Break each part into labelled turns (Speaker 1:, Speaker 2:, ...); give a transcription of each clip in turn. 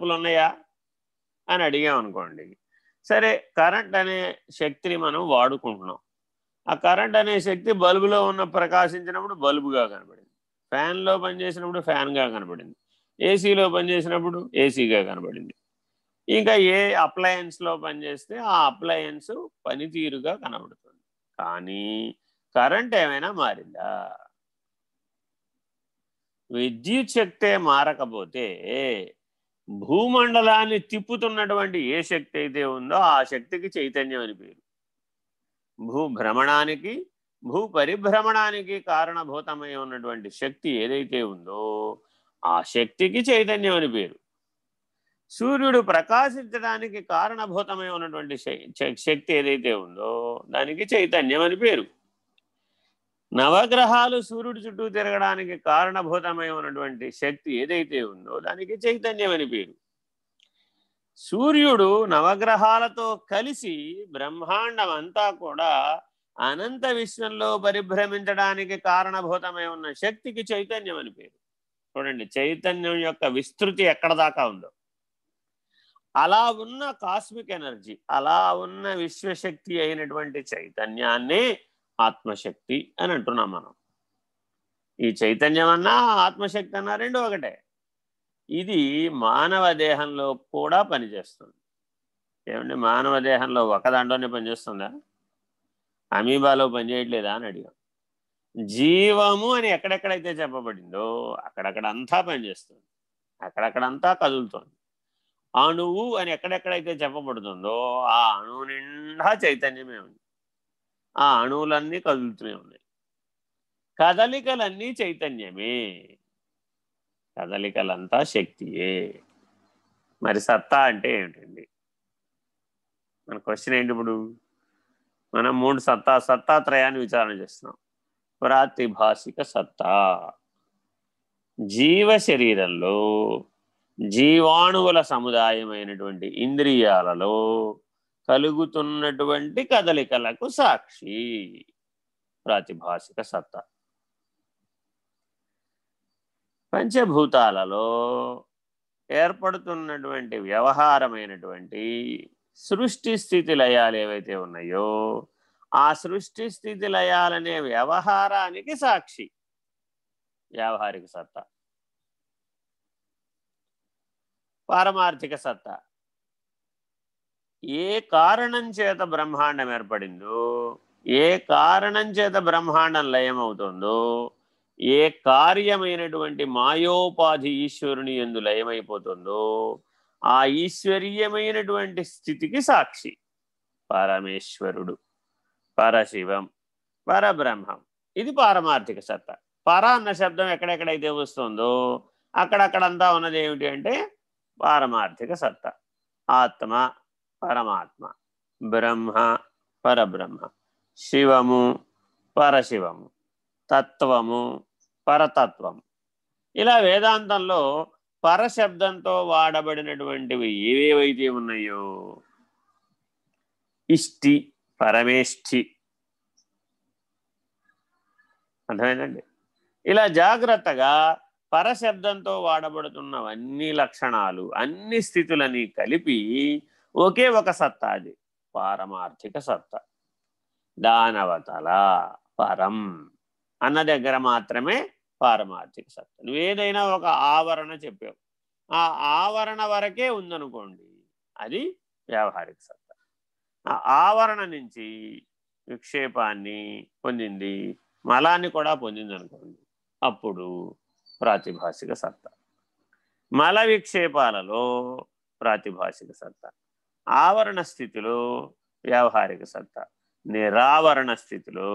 Speaker 1: మార్పులు ఉన్నాయా? అని అడిగామనుకోండి సరే కరెంట్ అనే శక్తిని మనం వాడుకుంటున్నాం. ఆ కరెంట్ అనే శక్తి బల్బులో ఉన్న ప్రకాశించినప్పుడు బల్బుగా కనబడింది. ఫ్యాన్లో పనిచేసినప్పుడు ఫ్యాన్గా కనబడింది. ఏసీలో పనిచేసినప్పుడు ఏసీగా కనబడింది. ఇంకా ఏ అప్లయన్స్లో పనిచేస్తే ఆ అప్లయన్స్ పనితీరుగా కనబడుతుంది. కానీ కరెంట్ ఏమైనా మారిందా? విద్యుత్ శక్తే మారకపోతే భూమండలాన్ని తిప్పుతున్నటువంటి ఏ శక్తి అయితే ఉందో ఆ శక్తికి చైతన్యం అని పేరు. భూభ్రమణానికి భూ పరిభ్రమణానికి కారణభూతమై ఉన్నటువంటి శక్తి ఏదైతే ఉందో ఆ శక్తికి చైతన్యం అని పేరు. సూర్యుడు ప్రకాశించడానికి కారణభూతమై ఉన్నటువంటి శక్తి ఏదైతే ఉందో దానికి చైతన్యం అని పేరు. నవగ్రహాలు సూర్యుడు చుట్టూ తిరగడానికి కారణభూతమై ఉన్నటువంటి శక్తి ఏదైతే ఉందో దానికి చైతన్యం అని పేరు. సూర్యుడు నవగ్రహాలతో కలిసి బ్రహ్మాండం అంతా కూడా అనంత విశ్వంలో పరిభ్రమించడానికి కారణభూతమై ఉన్న శక్తికి చైతన్యం అని పేరు. చూడండి చైతన్యం యొక్క విస్తృతి ఎక్కడ దాకా ఉందో. అలా ఉన్న కాస్మిక్ ఎనర్జీ అలా ఉన్న విశ్వశక్తి అయినటువంటి చైతన్యాన్ని ఆత్మశక్తి అని అంటున్నాం మనం. ఈ చైతన్యం అన్నా ఆత్మశక్తి అన్నా రెండు ఒకటే. ఇది మానవ దేహంలో కూడా పనిచేస్తుంది. ఏమండి? మానవ దేహంలో ఒక దాంట్లోనే పనిచేస్తుందా? అమీబాలో పనిచేయట్లేదా అని అడిగాం. జీవము అని ఎక్కడెక్కడైతే చెప్పబడిందో అక్కడక్కడ అంతా పనిచేస్తుంది. అక్కడక్కడంతా కదులుతోంది. అణువు అని ఎక్కడెక్కడైతే చెప్పబడుతుందో ఆ అణువు నిండా చైతన్యమే ఉంది. ఆ అణువులన్నీ కదులుతూనే ఉన్నాయి. కదలికలన్నీ చైతన్యమే. కదలికలంతా శక్తియే. మరి సత్తా అంటే ఏమిటండి? మన క్వశ్చన్ ఏంటి ఇప్పుడు? మనం మూడు సత్తా సత్తాత్రయాన్ని విచారణ చేస్తున్నాం. ప్రాతిభాషిక సత్తా. జీవ శరీరంలో జీవాణువుల సముదాయమైనటువంటి ఇంద్రియాలలో కలుగుతున్నటువంటి కదలికలకు సాక్షి. ప్రాతిభాషిక సత్తా. పంచభూతాలలో ఏర్పడుతున్నటువంటి వ్యవహారమైనటువంటి సృష్టి స్థితి లయాలు ఏవైతే ఉన్నాయో ఆ సృష్టి స్థితి లయాలనే వ్యవహారానికి సాక్షి. వ్యావహారిక సత్తా. పారమార్థిక సత్తా. ఏ కారణం చేత బ్రహ్మాండం ఏర్పడిందో ఏ కారణం చేత బ్రహ్మాండం లయమవుతుందో ఏ కార్యమైనటువంటి మాయోపాధి ఈశ్వరుని ఎందు లయమైపోతుందో ఆ ఈశ్వరీయమైనటువంటి స్థితికి సాక్షి. పరమేశ్వరుడు పరశివం పరబ్రహ్మం. ఇది పారమార్థిక సత్త. పర అన్న శబ్దం ఎక్కడెక్కడైతే వస్తుందో అక్కడక్కడంతా ఉన్నది ఏమిటి అంటే పారమార్థిక సత్త. ఆత్మ పరమాత్మ. బ్రహ్మ పరబ్రహ్మ. శివము పరశివము. తత్వము పరతత్వము. ఇలా వేదాంతంలో పరశబ్దంతో వాడబడినటువంటివి ఏవేవైతే ఉన్నాయో ఇష్టి పరమేష్ఠి. అర్థమైందండి? ఇలా జాగ్రత్తగా పరశబ్దంతో వాడబడుతున్నవన్నీ లక్షణాలు అన్ని స్థితులని కలిపి ఒకే ఒక సత్తా అది. పారమార్థిక సత్తా. దానవతల పరం అన్న దగ్గర మాత్రమే పారమార్థిక సత్త. నువ్వేదైనా ఒక ఆవరణ చెప్పావు. ఆ ఆవరణ వరకే ఉందనుకోండి అది వ్యావహారిక సత్తా. ఆ ఆవరణ నుంచి విక్షేపాన్ని పొందింది మలాన్ని కూడా పొందింది అనుకోండి అప్పుడు ప్రాతిభాషిక సత్తా. మల విక్షేపాలలో ప్రాతిభాషిక సత్తా. ఆవరణ స్థితిలో వ్యావహారిక సత్తా నిరావరణ స్థితిలో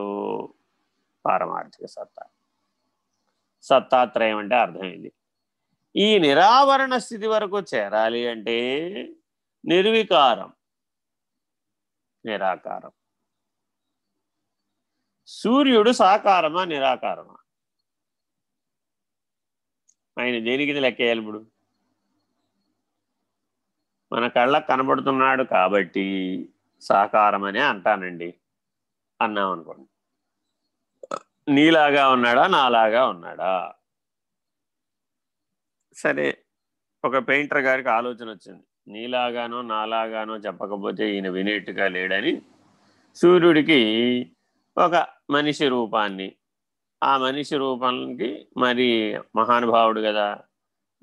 Speaker 1: పారమార్థిక సత్తా. సత్తాత్రయం అంటే అర్థమైంది. ఈ నిరావరణ స్థితి వరకు చేరాలి అంటే నిర్వికారం నిరాకారం. సూర్యుడు సాకారమా నిరాకారమా? ఆయన దేనికి లెక్కేయాలి ఇప్పుడు? మన కళ్ళకు కనబడుతున్నాడు కాబట్టి సాకారమనే అంటానండి. అన్నాం అనుకోండి. నీలాగా ఉన్నాడా? నాలాగా ఉన్నాడా? సరే ఒక పెయింటర్ గారికి ఆలోచన వచ్చింది. నీలాగానో నాలాగానో చెప్పకపోతే ఈయన వినేట్టుగా లేడని సూర్యుడికి ఒక మనిషి రూపాన్ని ఆ మనిషి రూపానికి మరి మహానుభావుడు కదా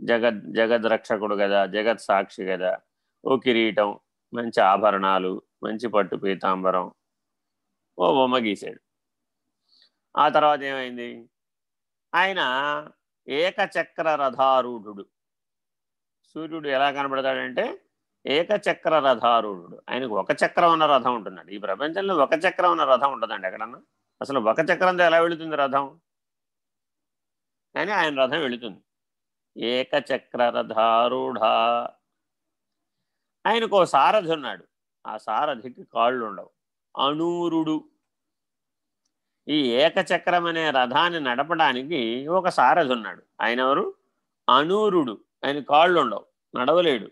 Speaker 1: జగద్ జగద్రక్షకుడు కదా జగత్ సాక్షి కదా ఓ కిరీటం మంచి ఆభరణాలు మంచి పట్టు పీతాంబరం ఓ బొమ్మ గీశాడు. ఆ తర్వాత ఏమైంది? ఆయన ఏకచక్ర రథారూఢుడు సూర్యుడు ఎలా కనబడతాడంటే ఏకచక్ర రథారూఢుడు ఆయనకు ఒక చక్రం ఉన్న రథం ఉంటుందండి ఈ ప్రపంచంలో ఒక చక్రం ఉన్న రథం ఉంటుందండి ఎక్కడన్నా. అసలు ఒక చక్రంతో ఎలా వెళుతుంది రథం? కానీ ఆయన రథం వెళుతుంది. ఏకచక్ర రథారూఢ ఆయనకు ఓ సారథి ఉన్నాడు. ఆ సారథికి కాళ్ళు ఉండవు. అనూరుడు. ఈ ఏకచక్రం అనే రథాన్ని నడపడానికి ఒక సారథి ఉన్నాడు. ఆయన ఎవరు? అనూరుడు. ఆయన కాళ్ళు ఉండవు. నడవలేడు.